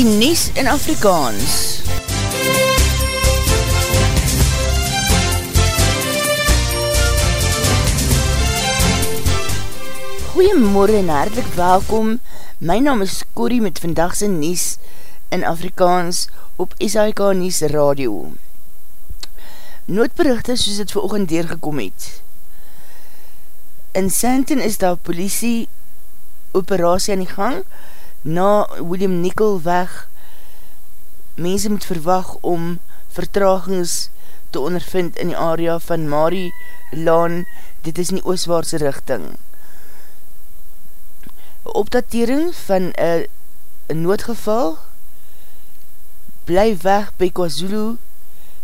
die Nies in Afrikaans. Goeiemorgen en hartelijk welkom. My naam is Corrie met vandagse Nies in Afrikaans op SAIK Nies Radio. Noodberichte soos het vir oogend deurgekom het. In Santon is daar politie operatie aan die gang, na William Nickel weg, mense moet verwag om vertragings te ondervind in die area van Marie Laan, dit is in die ooswaarse richting. Opdatering van een noodgeval, bly weg by KwaZulu,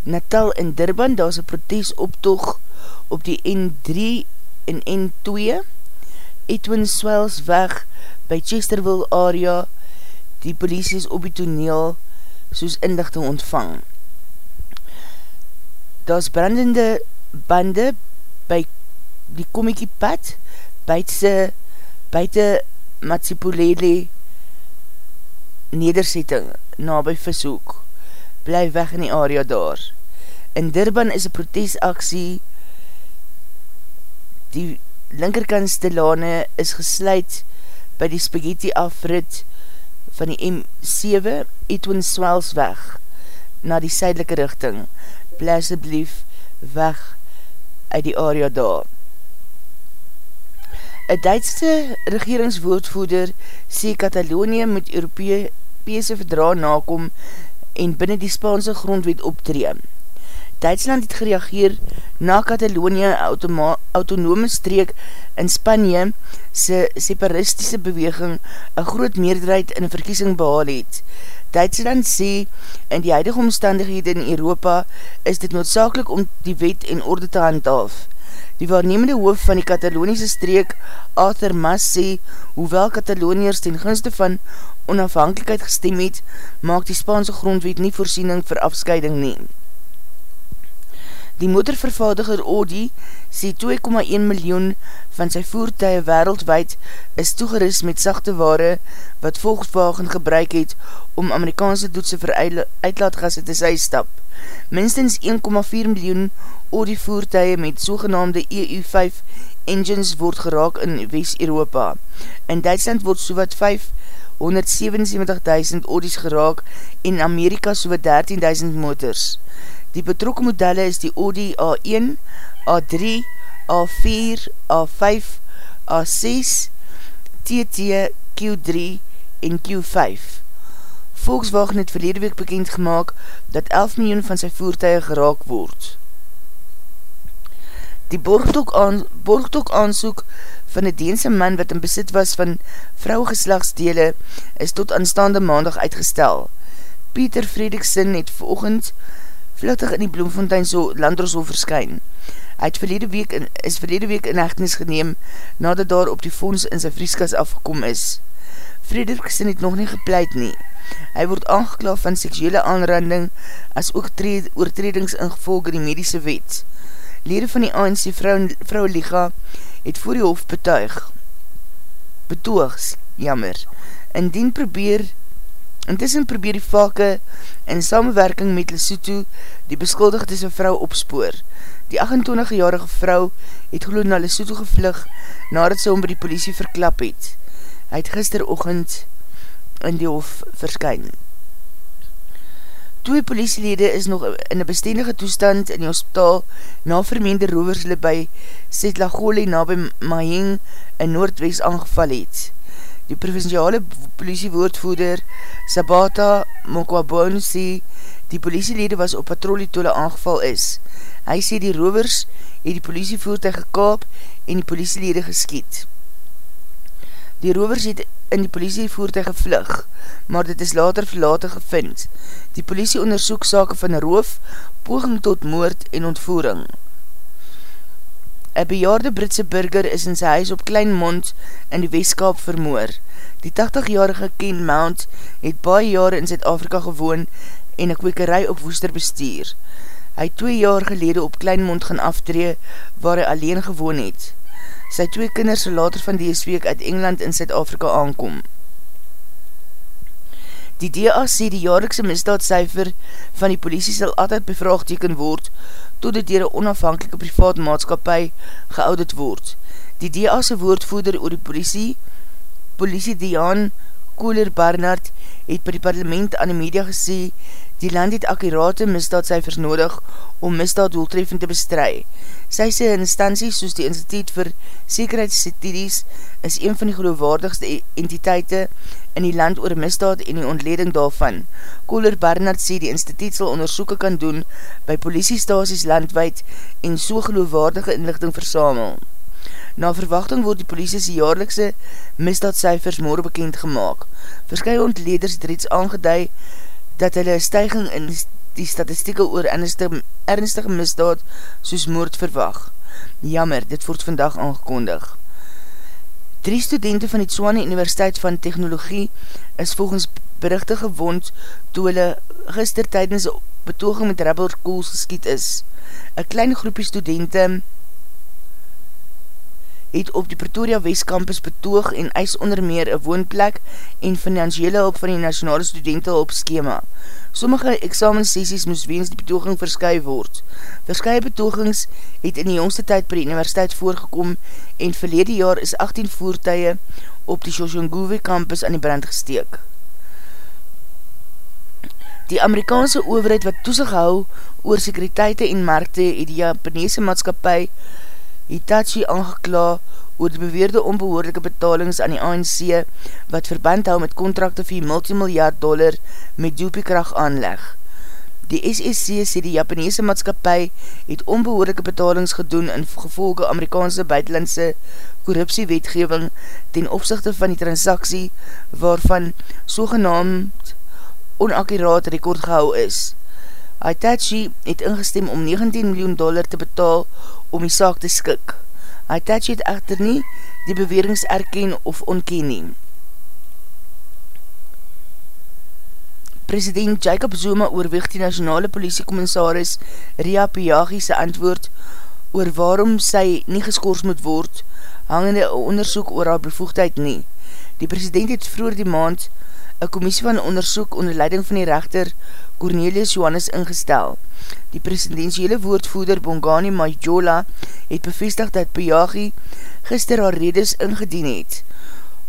Natal en Durban, daar is een protesoptoog op die N3 en N2, Edwin Swells weg by Chesterville area, die politie is op die toneel soos inlichting ontvang. Daar is brandende bande by die komiekie pad, buitse, buite Matsipolele nederzetting na by Vishoek. Bly weg in die area daar. In Durban is een protesaksie die linkerkantste lane is gesluit by die spaghetti afrit van die M7 Edwin Swells weg na die sydelike richting. Bly asjeblief weg uit die area daar. Een Duitse regeringswoordvoerder sê Katalonië moet Europese verdra nakom en binnen die Spaanse grondwet optreem. Duitsland het gereageer na Katalonië autonome streek in Spanje se separatistische beweging een groot meerderheid in een verkiesing behaal het. Duitsland sê, in die huidige omstandighede in Europa is dit noodzakelik om die wet en orde te handhaaf. Die waarnemende hoof van die Kataloniese streek, Arthur Mas, sê, hoewel Kataloniërs ten gunste van onafhankelijkheid gestem het, maak die Spaanse grondwet nie voorsiening vir afscheiding neem. Die motorvervaardiger Audi sê 2,1 miljoen van sy voertuie wereldwijd is toegeris met sachte ware wat Volkswagen gebruik het om Amerikaanse doetse vir uitlaatgasse te sy stap. Minstens 1,4 miljoen Audi voertuie met sogenaamde EU5 engines word geraak in West-Europa. In Duitsland word sowat 577.000 Audi's geraak en Amerika sowat 13.000 motors. Die betrokke modelle is die Audi A1, A3, A4, A5, A6, TT, Q3 en Q5. Volkswagen het verlede week bekend gemaakt dat 11 miljoen van sy voertuig geraak word. Die borgtok, aan, borgtok aansoek van die Deense man wat in besit was van vrouwgeslagsdele is tot aanstaande maandag uitgestel. Pieter Fredriksen het verochend vluchtig in die Bloemfontein so Landroshof verskyn. Hy verlede week in, is verlede week in echtenis geneem nadat daar op die fonds in sy vrieskas afgekom is. Frederiksen het nog nie gepleit nie. Hy word aangeklaaf van seksuele aanranding as ook oortredings ingevolge die medische wet. Lede van die ANC Vrou Liga het voor die hof betuig. Betoogs, jammer. Indien probeer Intussen probeer die vake in samenwerking met Lesotho die beskuldigde sy vrou opspoor. Die 28-jarige vrou het geloof na Lesotho gevlug nadat sy hom by die politie verklap het. Hy het gisterochtend in die hof verskyn. Twee politielede is nog in een bestendige toestand in die hospitaal na vermeende roversle by Setlagole na by Maheng in Noordwest aangeval het. Die provinciale politiewoordvoerder Sabata Mokwabon sê die politielede was op patrolie tole aangeval is. Hy sê die rovers het die politievoertuig gekaap en die politielede geskiet. Die rovers het in die politievoertuig gevlug, maar dit is later verlaten gevind. Die politie onderzoek sake van roof, poging tot moord en ontvoering. Een bejaarde Britse burger is in sy huis op Kleinmond in die Westkaap vermoor. Die 80-jarige Ken Mount het baie jare in Zuid-Afrika gewoon en een kwekerij op Woester bestuur. Hy twee jaar gelede op Kleinmond gaan aftree waar hy alleen gewoon het. Sy twee kinders sal later van die week uit Engeland in Zuid-Afrika aankom. Die DA sê die jaarlikse misdaadcijfer van die politie sal altyd bevraagteken word tot dit dier een onafhankelike privaat maatskapie geoudit word. Die DA'se woordvoerder oor die politie, politie Dian Kohler Barnard, het by die parlement aan die media gesê Die land het akkurate misdaadcijfers nodig om misdaad doeltreffend te bestry. Sy sê instanties soos die Instituut vir Sekerheidsstudies is een van die geloofwaardigste entiteite in die land oor misdaad en die ontleding daarvan. Kohler Barnard sê die instituut sal onderzoeken kan doen by politiestasies landwijd en so geloofwaardige inlichting versamel. Na verwachting word die politiese jaarlikse misdaadcijfers morgen bekend gemaakt. Verskye ontleders het reeds aangeduid dat hulle een stijging in die statistieke oor ernstige, ernstige misdaad soos moord verwag. Jammer, dit word vandag aangekondig. Drie studenten van die Tswane Universiteit van Technologie is volgens berichte gewond toe hulle gister tydens betoging met rubber kools geskiet is. Een klein groepie studenten het op die Pretoria West Campus betoog en eis onder meer een woonplek en financiële hulp van die nationale studentenhulp schema. Sommige examensessies moes weens die betoging verskuif word. Verskye betogings het in die jongste tyd per die universiteit voorgekom en verlede jaar is 18 voertuie op die Shoshonguwe campus aan die brand gesteek. Die Amerikaanse overheid wat toesig hou oor sekuriteite en markte het die Japanese maatskapie Hitachi aangekla oor die beweerde onbehoorlijke betalings aan die ANC wat verband hou met kontrakte vir multimiljard dollar met doopiekracht aanleg. Die SSC sê die Japanese maatskapie het onbehoorlijke betalings gedoen in gevolge Amerikaanse buitenlandse korruptiewetgeving ten opzichte van die transaksie waarvan sogenaamd onakkuraat rekord gehou is. Hitachi het ingestem om 19 miljoen dollar te betaal om die saak te skik. Hitachi het echter nie die bewerings erken of onken nie. President Jacob Zuma oorweeg die nationale politiekommissaris Ria Piyagi sy antwoord oor waarom sy nie geskoors moet word, hangende onderzoek oor haar bevoegdheid nie. Die president het vroeger die maand een commissie van onderzoek onder leiding van die rechter Cornelius Johannes ingestel. Die presidentiële woordvoeder Bongani Majola het bevestig dat Piyagi gister haar redes ingedien het.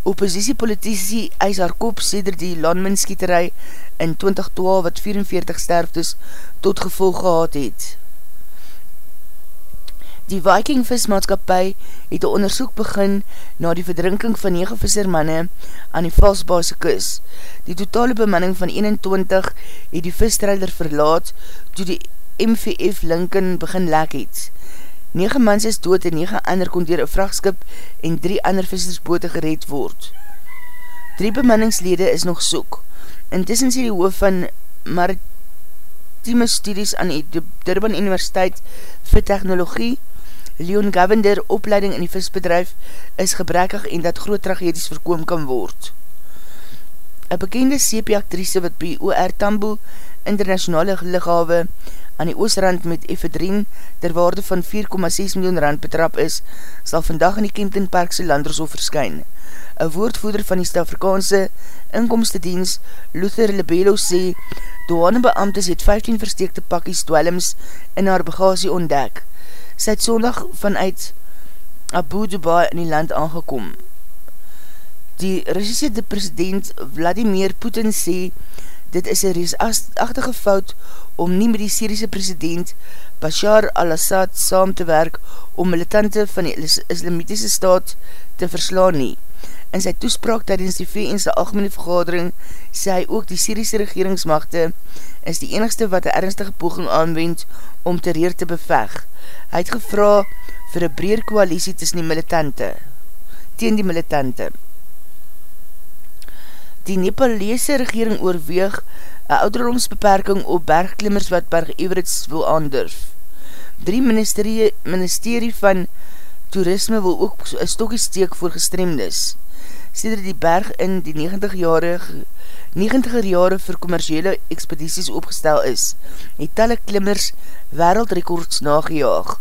Oppositiepolitici eis haar kop sêder die landminskieterij in 2012 wat 44 sterftes tot gevolg gehad het. Die Viking vismaatskapie het een onderzoek begin na die verdrinking van 9 vissermanne aan die valsbase kus. Die totale bemanning van 21 het die visstrijder verlaat toe die MVF Lincoln begin lek het. 9 mans is dood en 9 ander kon dier een vrachtskip en 3 ander vissersboote gereed word. 3 bemanningslede is nog soek. Intussen sê die hoof van maritieme studies aan die Durban Universiteit vir Technologie Leon Gavender opleiding in die visbedrijf is gebrekkig en dat groot tragedies voorkom kan word. Een bekende sepie-actrice wat by OR Tambo internationale lichawe aan die oosrand met efedrien ter waarde van 4,6 miljoen rand betrap is, sal vandag in die Kempton Parkse Landershof verskyn. Een woordvoeder van die Stafrikaanse inkomstedienst Luther Lebelo sê, douanebeamtes het 15 versteekte pakkies dwellings in haar bagasie ontdek sy het zondag vanuit Abu Dubai in die land aangekom. Die Russische president Vladimir Putin sê, dit is een reesachtige fout om nie met die Syrische president Bashar al-Assad saam te werk om militante van die islamitische staat te verslaan nie. In sy toespraak tydens die VN'se algemene vergadering sê hy ook die Syrische regeringsmachte is die enigste wat een ernstige poging aanwend om te reer te beveg. Hy het gevra vir een breer koalisie tussen die militante, teen die militante. Die Nepalese regering oorweeg een ouderdomsbeperking op bergklimmers wat berg Everets wil aandurf. Drie ministerie, ministerie van toerisme wil ook een stokkie steek voor gestremdes. Seder die berg in die 90 jarige 90er jare vir commerciële expedities opgestel is, het talle klimmers wereldrekords nagejaag.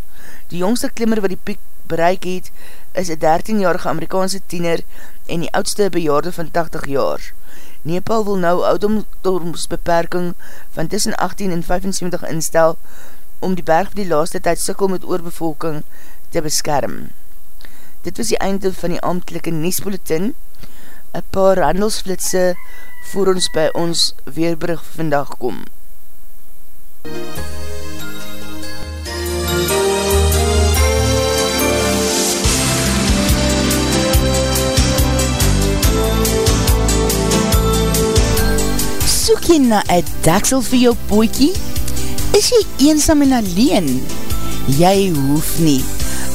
Die jongste klimmer wat die piek bereik het, is een 13-jarige Amerikaanse tiener en die oudste bejaarde van 80 jaar. Nepal wil nou oudomsbeperking van tussen 18 en 75 instel om die berg die laaste tyd sikkel met oorbevolking te beskerm. Dit was die einde van die amtelike Niesbulletin, een paar handelsflitse voor ons by ons weerbrug vandag kom. Soek jy na een daksel vir jou poekie? Is jy eensam en alleen? Jy hoef nie.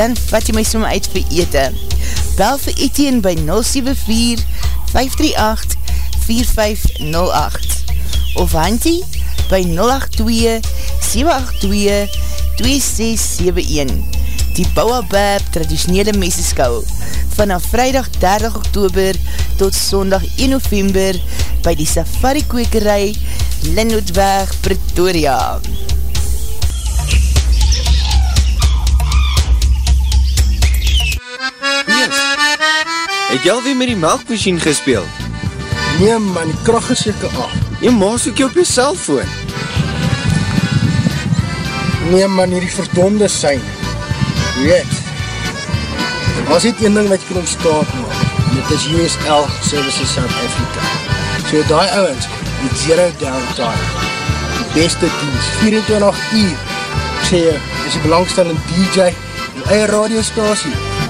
dan vat jy my som uit vir ete. Bel vir Etienne by 074-538-4508 of Hantie by 082-782-2671 Die Bouwabab traditionele meseskou vanaf vrijdag 30 oktober tot sondag 1 november by die safari kwekerij Linnootweg Pretoria. Het jy alweer met die melkmachine gespeeld? Nee man, die kracht is jyke af. Jy maas ook jy op jy cellfoon. Nee man, hier die verdonde sein. Weet, er was niet een ding wat jy kan omstaat maak. En dit is USL Services South Africa. So die ouwens, die zero downtime. Die beste dienst, 24 uur. Ek sê jy, is die belangstellende DJ, die eie radiostasie,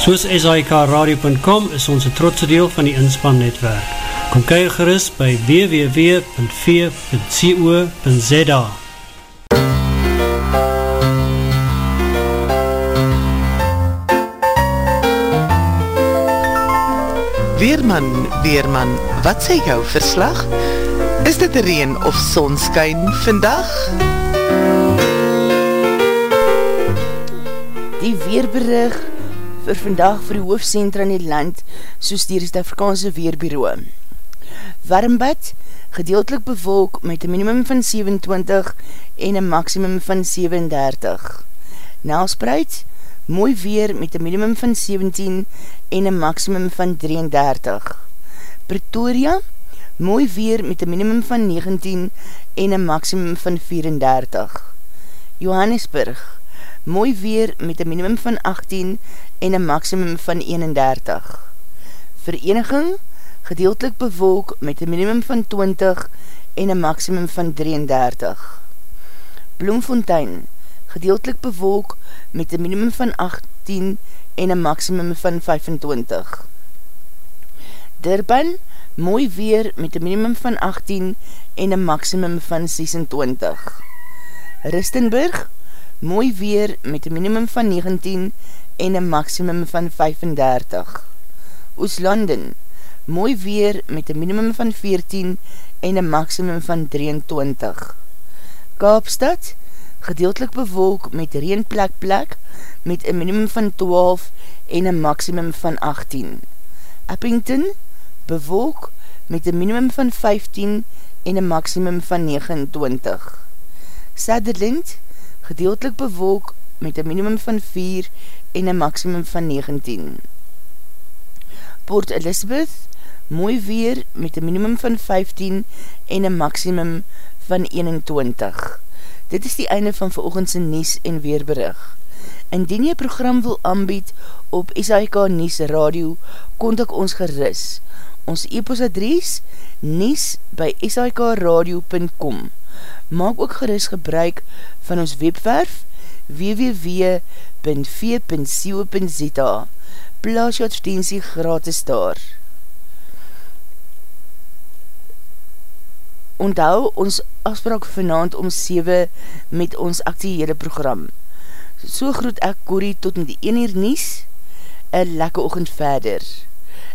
Soos SIKRadio.com is ons een trotse deel van die inspannetwerk. Kom kyk gerust by www.v.co.za Weerman, Weerman, wat sê jou verslag? Is dit reen of sonskyn vandag? Die weerberig vir vandag vir die hoofdcentra in die land soos die Rest-Afrikaanse Weerbureau. Warmbad, gedeeltelik bewolk met een minimum van 27 en een maximum van 37. Nelspreid, mooi weer met een minimum van 17 en een maximum van 33. Pretoria, mooi weer met een minimum van 19 en een maximum van 34. Johannesburg, mooi weer met een minimum van 18 en een maximum van 31. Vereniging, gedeeltelik bewolk met een minimum van 20 en een maximum van 33. Bloemfontein, gedeeltelik bewolk met een minimum van 18 en een maximum van 25. Durban, mooi weer met een minimum van 18 en een maximum van 26. Ristenburg, mooi weer met een minimum van 19 en een maximum van 35. Ooslanden, mooi weer met een minimum van 14 en een maximum van 23. Kaapstad, gedeeltelik bewolk met reenplek plek met een minimum van 12 en een maximum van 18. Eppington, bewolk met een minimum van 15 en een maximum van 29. Sutherland, gedeeltelik bewolk met een minimum van 4 en een maximum van 19. Port Elizabeth, mooi weer met een minimum van 15 en een maximum van 21. Dit is die einde van veroogendse Nies en Weerberig. Indien jy program wil aanbied op SIK Nies Radio, kontak ons geris. Ons e-posadries nies by sikradio.com Maak ook geris gebruik van ons webwerf www.v.co.za Plaas jou advertentie gratis daar. Onthou ons afspraak vanavond om 7 met ons actiehede program. So groet ek Corrie tot met die 1 uur nies, een lekke oogend verder.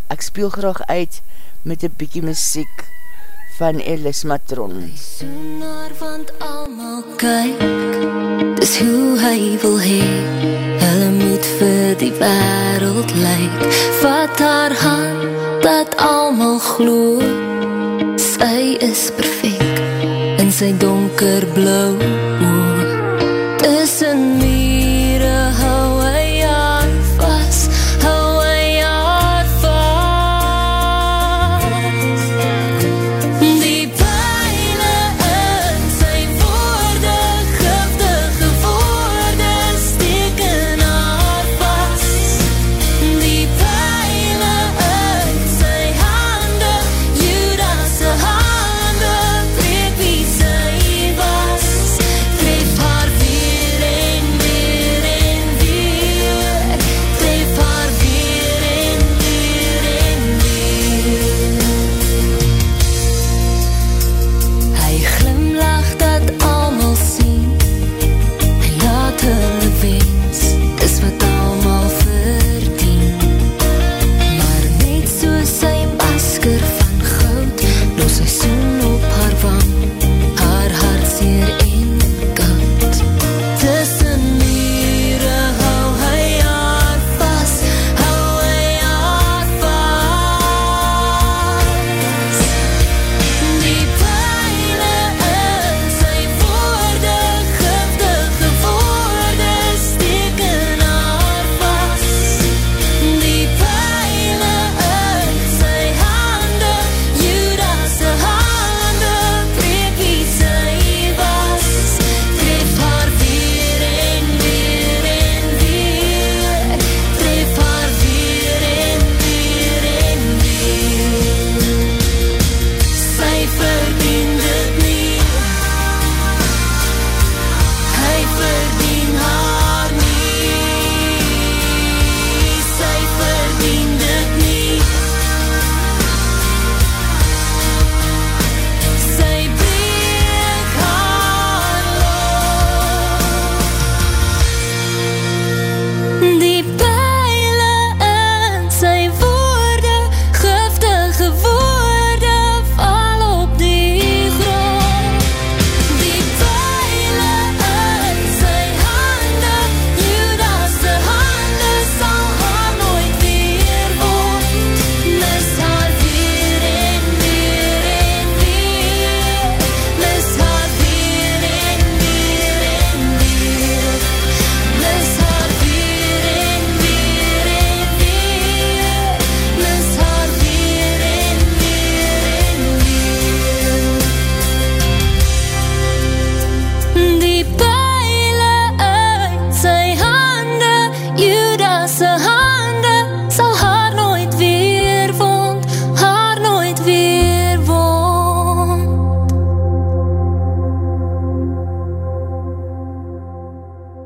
Ek speel graag uit met een bykie muziek van Elis Matron. Hy soenaar want almal kyk, dis hoe hy wil hee, hulle moet vir die wereld lyk, vat haar hand, dat almal gloe, sy is perfect, in sy donker blauw,